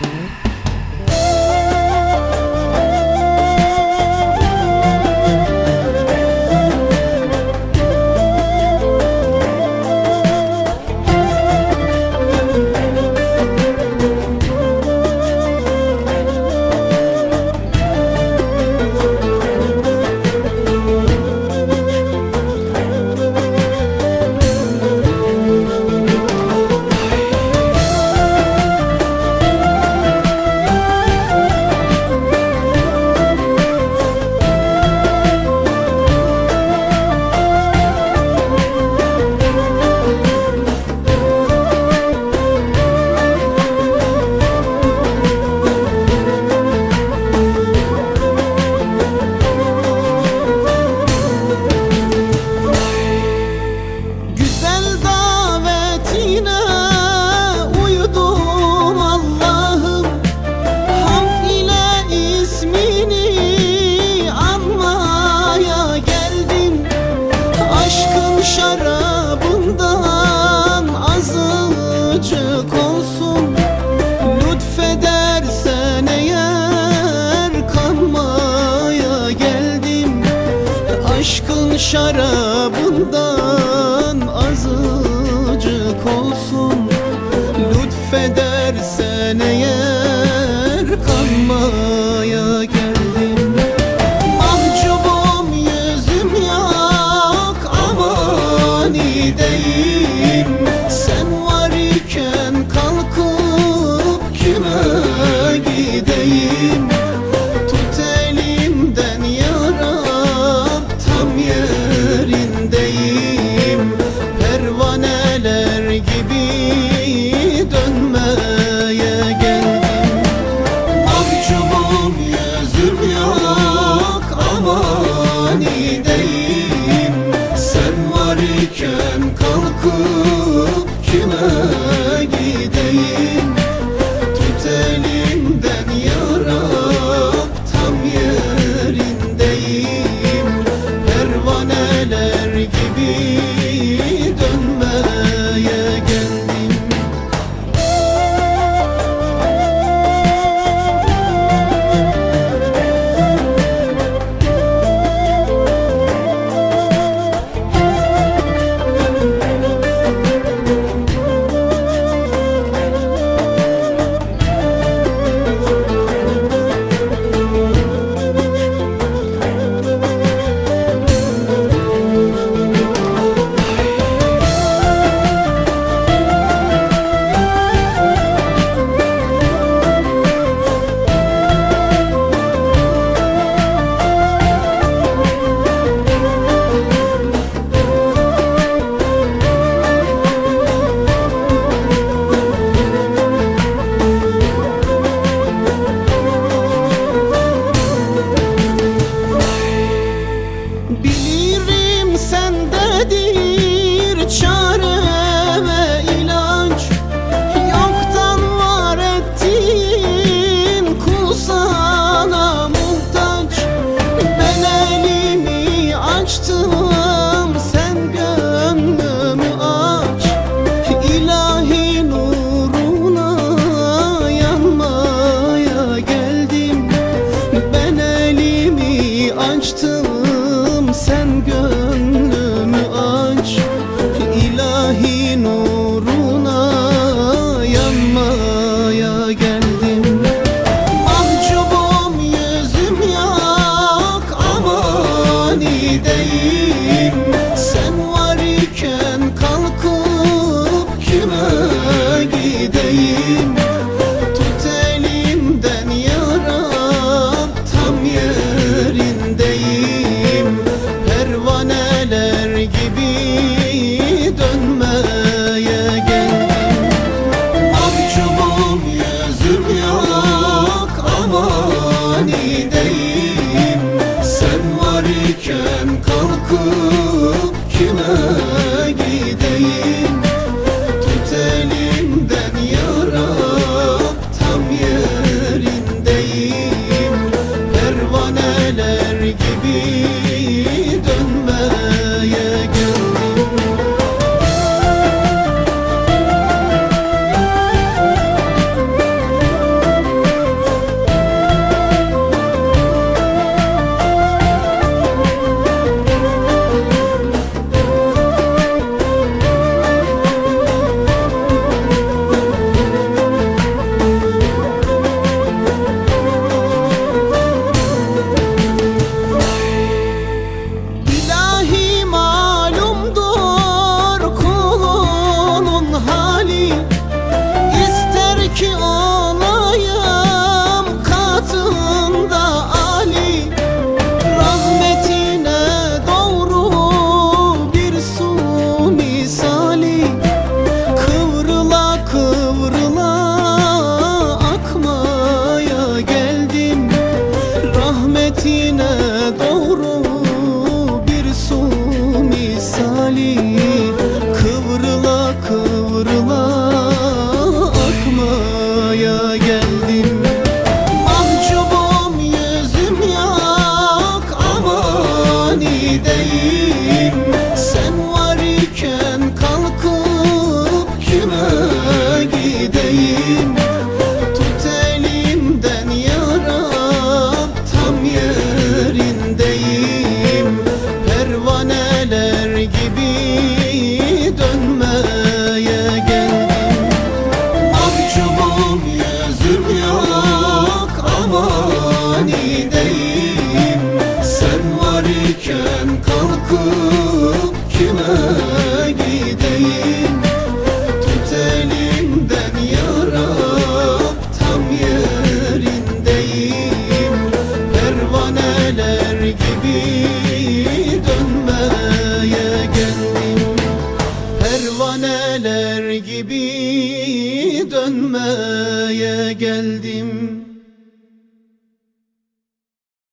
Mm-hmm. şarabından azıcık olsun. Lütfedersen eğer kanmaya geldim. Mahcubum yüzüm yok avani değilim. Sen var iken kalkıp kime gideyim. عقيدتي